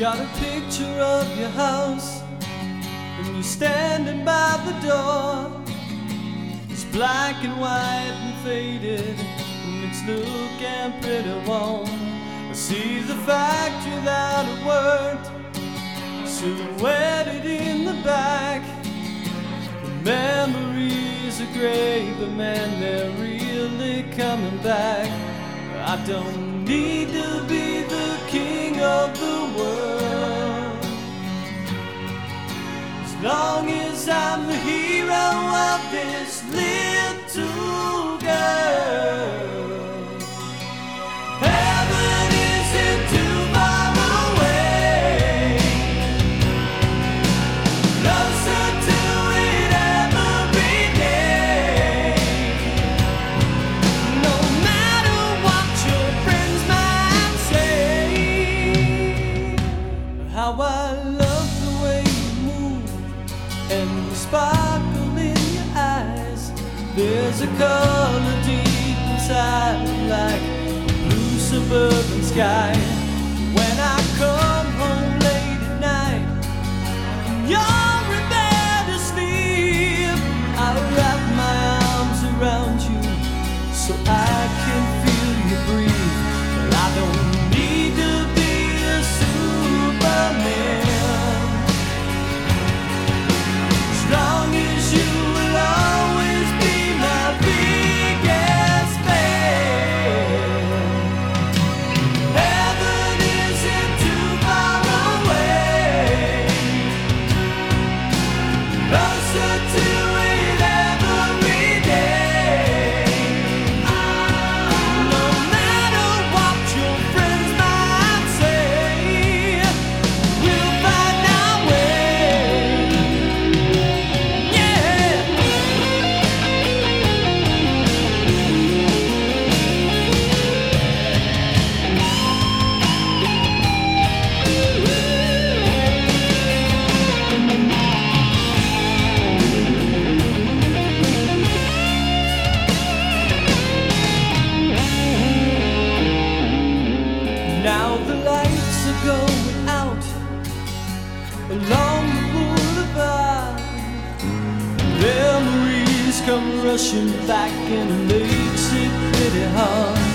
Got a picture of your house, and you're standing by the door. It's black and white and faded, and it's looking pretty warm. I see the factory that it worked, silhouetted in the back. The memories are great, but man, they're really coming back. I don't need to be the king of the long as I'm the hero of this little girl. Heaven isn't away. Closer to it every day. No matter what your friends might say, how There's a color deep inside, like blue suburban sky. Along the boulevard. Memories come rushing back and it makes it pretty hard.